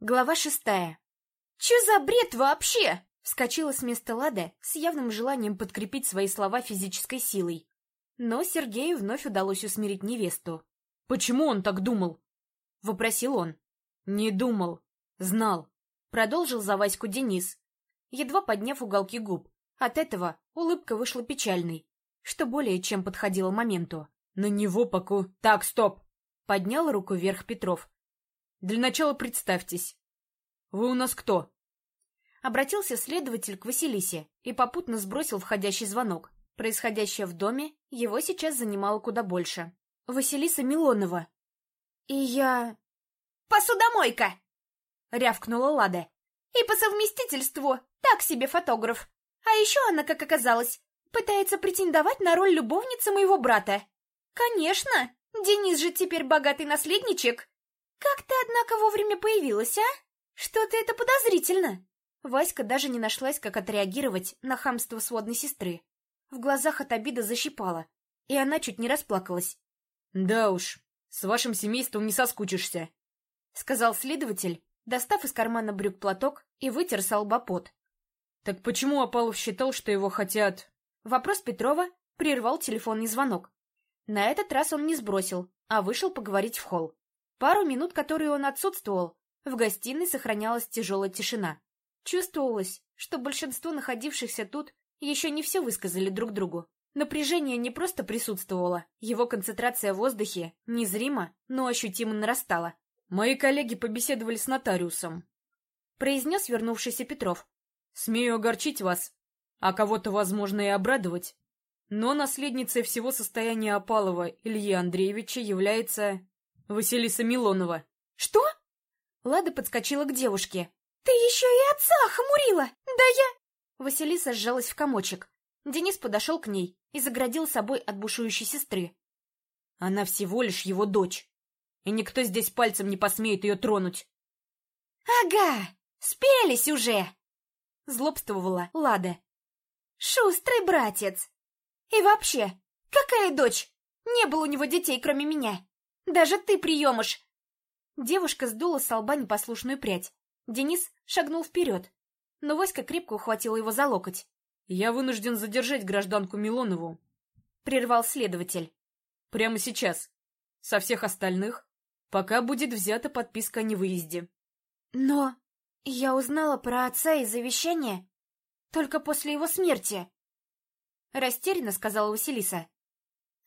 Глава шестая. «Чё за бред вообще?» Вскочила с места Лада с явным желанием подкрепить свои слова физической силой. Но Сергею вновь удалось усмирить невесту. «Почему он так думал?» — вопросил он. «Не думал. Знал». Продолжил за Ваську Денис, едва подняв уголки губ. От этого улыбка вышла печальной, что более чем подходило моменту. «На него поку...» «Так, стоп!» — поднял руку вверх Петров. «Для начала представьтесь. Вы у нас кто?» Обратился следователь к Василисе и попутно сбросил входящий звонок. Происходящее в доме его сейчас занимало куда больше. Василиса Милонова. И я... «Посудомойка!» — рявкнула Лада. «И по совместительству так себе фотограф. А еще она, как оказалось, пытается претендовать на роль любовницы моего брата. Конечно, Денис же теперь богатый наследничек. Как ты, однако, вовремя появилась, а? Что-то это подозрительно». Васька даже не нашлась, как отреагировать на хамство сводной сестры. В глазах от обида защипала, и она чуть не расплакалась. «Да уж, с вашим семейством не соскучишься», — сказал следователь, достав из кармана брюк платок и вытер с лба пот. «Так почему Апалов считал, что его хотят...» Вопрос Петрова прервал телефонный звонок. На этот раз он не сбросил, а вышел поговорить в холл. Пару минут, которые он отсутствовал, в гостиной сохранялась тяжелая тишина. Чувствовалось, что большинство находившихся тут еще не все высказали друг другу. Напряжение не просто присутствовало, его концентрация в воздухе незримо, но ощутимо нарастала. «Мои коллеги побеседовали с нотариусом», — произнес вернувшийся Петров. «Смею огорчить вас, а кого-то, возможно, и обрадовать. Но наследницей всего состояния Опалова Ильи Андреевича является Василиса Милонова». «Что?» Лада подскочила к девушке. «Ты еще и отца охмурила! Да я...» Василиса сжалась в комочек. Денис подошел к ней и заградил собой от бушующей сестры. «Она всего лишь его дочь, и никто здесь пальцем не посмеет ее тронуть». «Ага, спелись уже!» — злобствовала Лада. «Шустрый братец! И вообще, какая дочь? Не было у него детей, кроме меня. Даже ты приемыш!» Девушка сдула с лба непослушную прядь. Денис шагнул вперед, но Васька крепко ухватил его за локоть. «Я вынужден задержать гражданку Милонову», — прервал следователь. «Прямо сейчас. Со всех остальных, пока будет взята подписка о невыезде». «Но я узнала про отца и завещание только после его смерти», — растерянно сказала Василиса.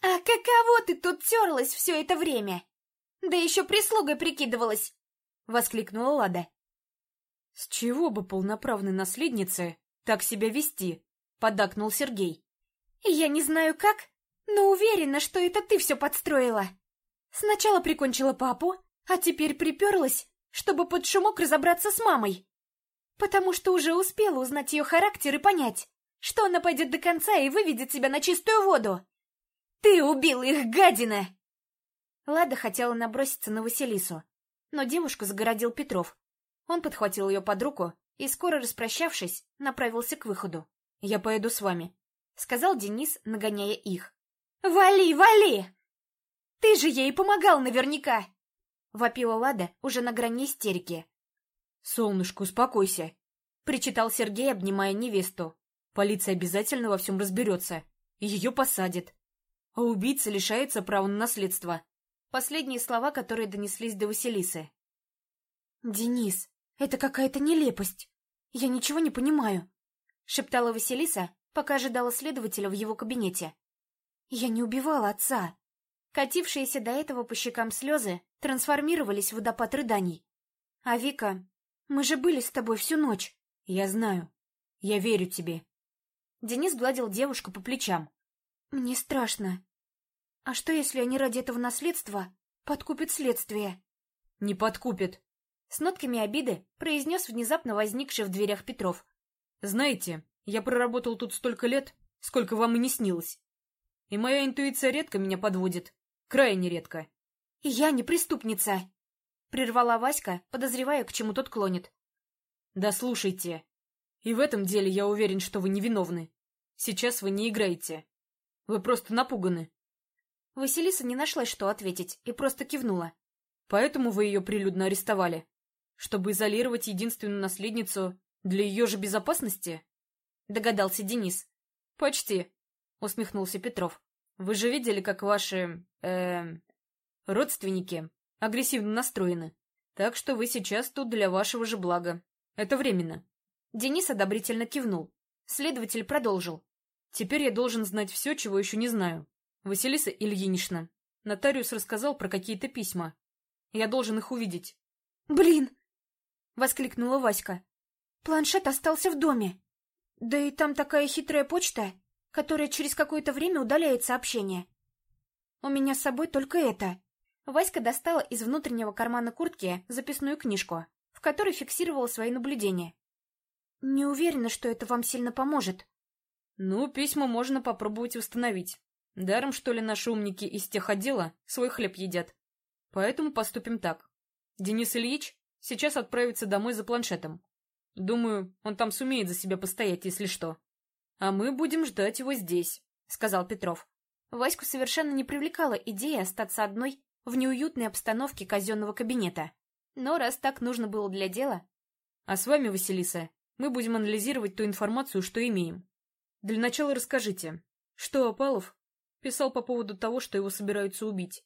«А каково ты тут терлась все это время? Да еще прислугой прикидывалась!» — воскликнула Лада. «С чего бы полноправной наследнице так себя вести?» — поддакнул Сергей. «Я не знаю как, но уверена, что это ты все подстроила. Сначала прикончила папу, а теперь приперлась, чтобы под шумок разобраться с мамой. Потому что уже успела узнать ее характер и понять, что она пойдет до конца и выведет себя на чистую воду. Ты убила их, гадина!» Лада хотела наброситься на Василису, но девушку загородил Петров. Он подхватил ее под руку и, скоро распрощавшись, направился к выходу. «Я поеду с вами», — сказал Денис, нагоняя их. «Вали, вали! Ты же ей помогал наверняка!» — вопила Лада уже на грани истерики. «Солнышко, успокойся!» — причитал Сергей, обнимая невесту. «Полиция обязательно во всем разберется, ее посадит. А убийца лишается права на наследство». Последние слова, которые донеслись до Василисы. «Денис, это какая-то нелепость. Я ничего не понимаю», — шептала Василиса, пока ожидала следователя в его кабинете. «Я не убивала отца». Катившиеся до этого по щекам слезы трансформировались в водопад рыданий. «А Вика, мы же были с тобой всю ночь». «Я знаю. Я верю тебе». Денис гладил девушку по плечам. «Мне страшно. А что, если они ради этого наследства подкупят следствие?» «Не подкупят. С нотками обиды произнес внезапно возникший в дверях Петров. «Знаете, я проработал тут столько лет, сколько вам и не снилось. И моя интуиция редко меня подводит. Крайне редко». «Я не преступница!» Прервала Васька, подозревая, к чему тот клонит. «Да слушайте. И в этом деле я уверен, что вы невиновны. Сейчас вы не играете. Вы просто напуганы». Василиса не нашла, что ответить, и просто кивнула. «Поэтому вы ее прилюдно арестовали?» Чтобы изолировать единственную наследницу для ее же безопасности? Догадался Денис. Почти, усмехнулся Петров. Вы же видели, как ваши... э родственники агрессивно настроены. Так что вы сейчас тут для вашего же блага. Это временно. Денис одобрительно кивнул. Следователь продолжил. Теперь я должен знать все, чего еще не знаю. Василиса Ильинична. Нотариус рассказал про какие-то письма. Я должен их увидеть. «Блин!» — воскликнула Васька. «Планшет остался в доме. Да и там такая хитрая почта, которая через какое-то время удаляет сообщение. У меня с собой только это». Васька достала из внутреннего кармана куртки записную книжку, в которой фиксировала свои наблюдения. «Не уверена, что это вам сильно поможет». «Ну, письма можно попробовать установить. Даром, что ли, наши умники из тех отдела свой хлеб едят. Поэтому поступим так. Денис Ильич сейчас отправится домой за планшетом. Думаю, он там сумеет за себя постоять, если что. А мы будем ждать его здесь», — сказал Петров. Ваську совершенно не привлекала идея остаться одной в неуютной обстановке казенного кабинета. Но раз так нужно было для дела... А с вами, Василиса, мы будем анализировать ту информацию, что имеем. Для начала расскажите, что Апалов писал по поводу того, что его собираются убить.